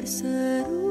tercero